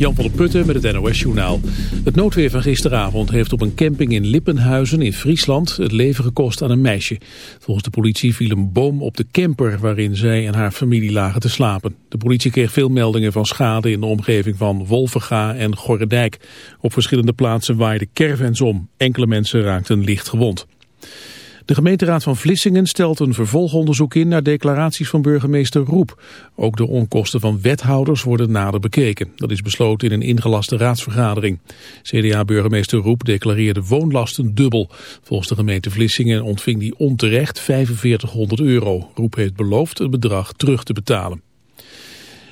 Jan van der Putten met het NOS-journaal. Het noodweer van gisteravond heeft op een camping in Lippenhuizen in Friesland het leven gekost aan een meisje. Volgens de politie viel een boom op de camper waarin zij en haar familie lagen te slapen. De politie kreeg veel meldingen van schade in de omgeving van Wolvenga en Gorredijk. Op verschillende plaatsen waaiden caravans om. Enkele mensen raakten licht gewond. De gemeenteraad van Vlissingen stelt een vervolgonderzoek in naar declaraties van burgemeester Roep. Ook de onkosten van wethouders worden nader bekeken. Dat is besloten in een ingelaste raadsvergadering. CDA-burgemeester Roep declareerde woonlasten dubbel. Volgens de gemeente Vlissingen ontving die onterecht 4500 euro. Roep heeft beloofd het bedrag terug te betalen.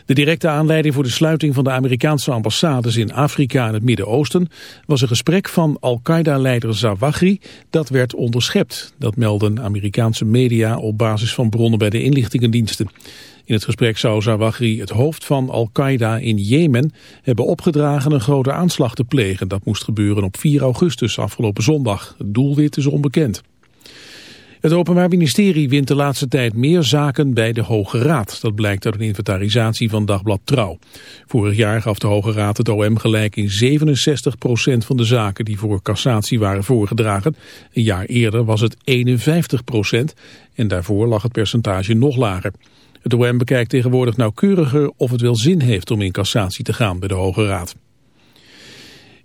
De directe aanleiding voor de sluiting van de Amerikaanse ambassades in Afrika en het Midden-Oosten was een gesprek van Al-Qaeda-leider Zawahri dat werd onderschept. Dat melden Amerikaanse media op basis van bronnen bij de inlichtingendiensten. In het gesprek zou Zawahri het hoofd van Al-Qaeda in Jemen hebben opgedragen een grote aanslag te plegen. Dat moest gebeuren op 4 augustus afgelopen zondag. Het doelwit is onbekend. Het Openbaar Ministerie wint de laatste tijd meer zaken bij de Hoge Raad. Dat blijkt uit een inventarisatie van Dagblad Trouw. Vorig jaar gaf de Hoge Raad het OM gelijk in 67% van de zaken die voor cassatie waren voorgedragen. Een jaar eerder was het 51% en daarvoor lag het percentage nog lager. Het OM bekijkt tegenwoordig nauwkeuriger of het wel zin heeft om in cassatie te gaan bij de Hoge Raad.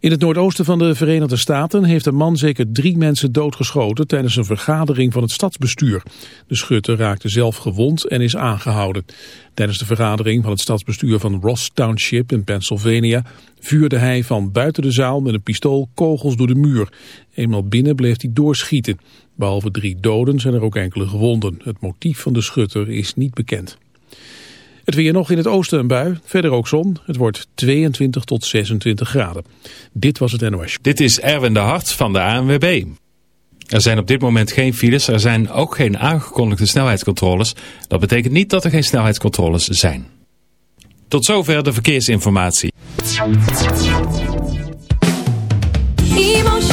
In het noordoosten van de Verenigde Staten heeft een man zeker drie mensen doodgeschoten tijdens een vergadering van het stadsbestuur. De schutter raakte zelf gewond en is aangehouden. Tijdens de vergadering van het stadsbestuur van Ross Township in Pennsylvania vuurde hij van buiten de zaal met een pistool kogels door de muur. Eenmaal binnen bleef hij doorschieten. Behalve drie doden zijn er ook enkele gewonden. Het motief van de schutter is niet bekend. Het weer nog in het oosten een bui, verder ook zon. Het wordt 22 tot 26 graden. Dit was het NOS. Dit is Erwin de Hart van de ANWB. Er zijn op dit moment geen files, er zijn ook geen aangekondigde snelheidscontroles. Dat betekent niet dat er geen snelheidscontroles zijn. Tot zover de verkeersinformatie. Emotion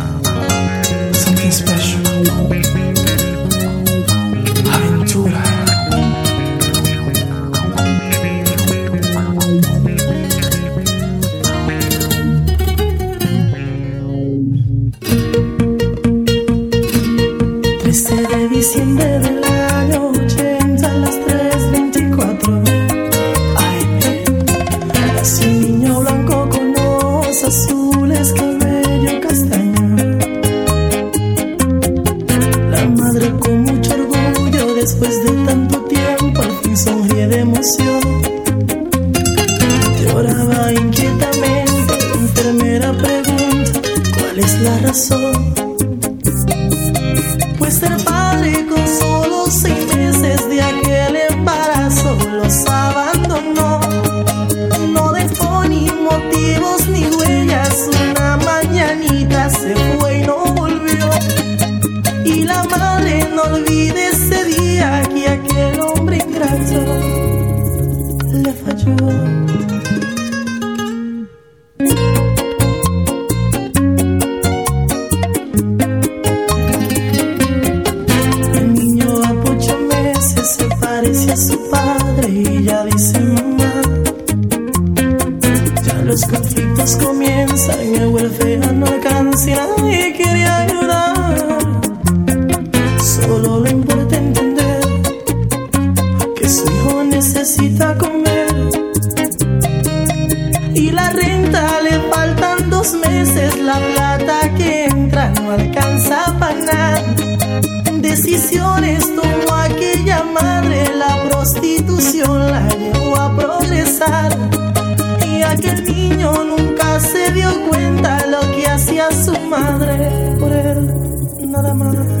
nada más. Iban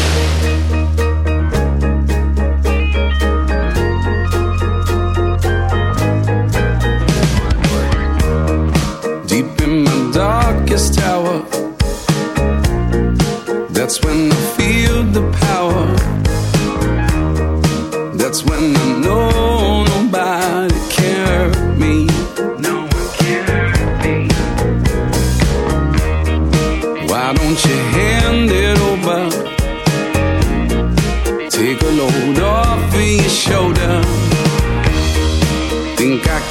как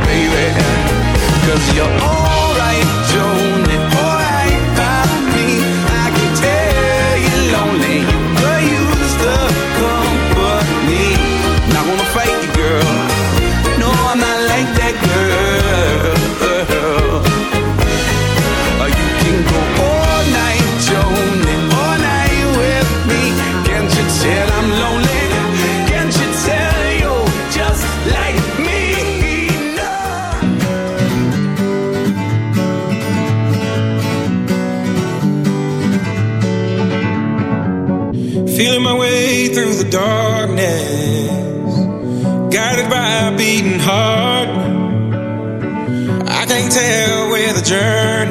baby. Cause you're alright,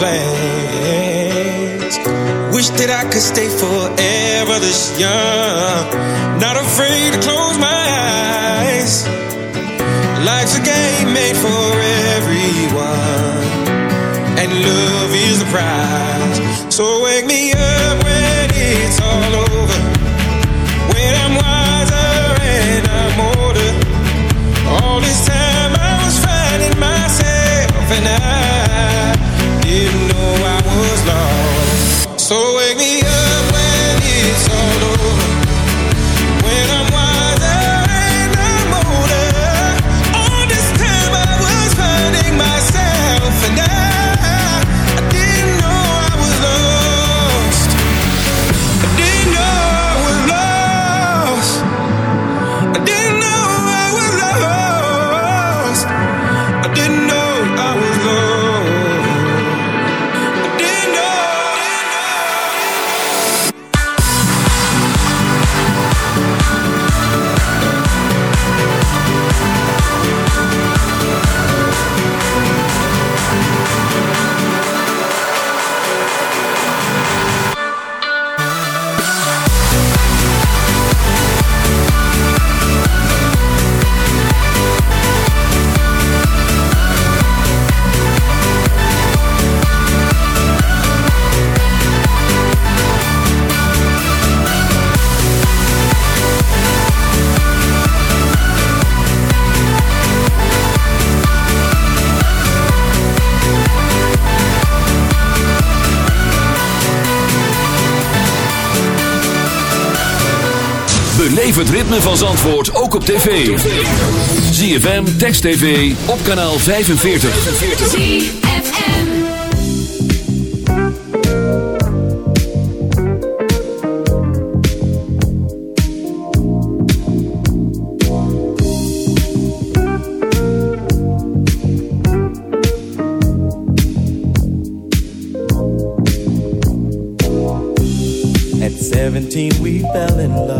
plans. Wish that I could stay forever this young. Not afraid to close my eyes. Life's a game made for everyone, and love is the prize. So wake me up when it's all over. When I'm wiser and I'm older. All this time I was finding myself, and I. het ritme van Zandvoort ook op tv. ZFM, Text TV, op kanaal 45. ZFM. At 17, we fell in love.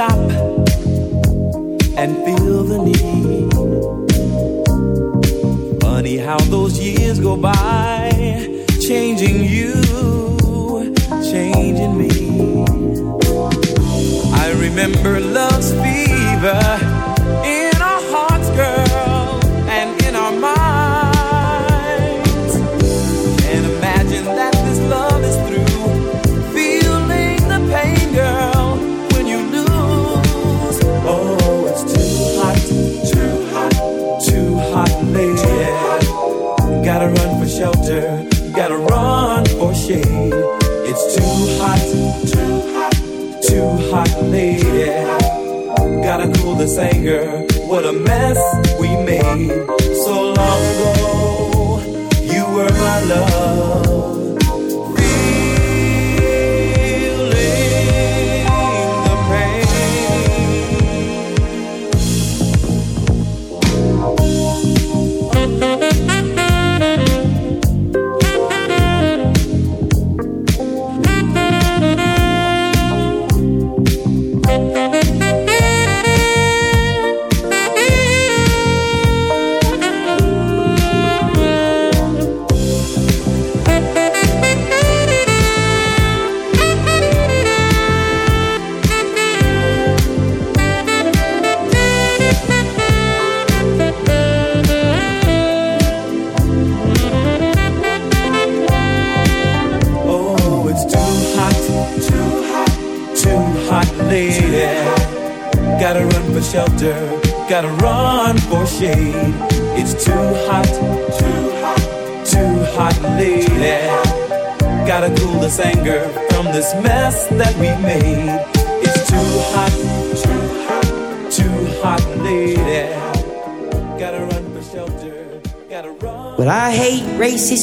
Stop this anger. What a mess we made so long ago.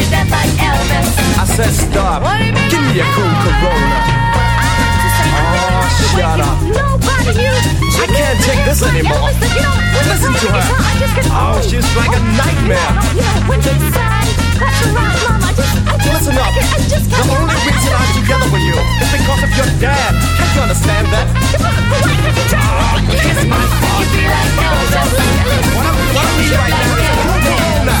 you dance like Elvis? I said stop. What do you mean Give me a cool Corona. Oh, shut up. Nobody you. I can't take this anymore. Listen to her. Oh, she's like a nightmare. You know, when you decide, that's right, Mom. I just, I just, Listen up. I, I just The only reason I'm together with you is because of your dad. Can't you understand that? Kiss oh, my heart. You be like Elvis. What I, what right now is a Corona.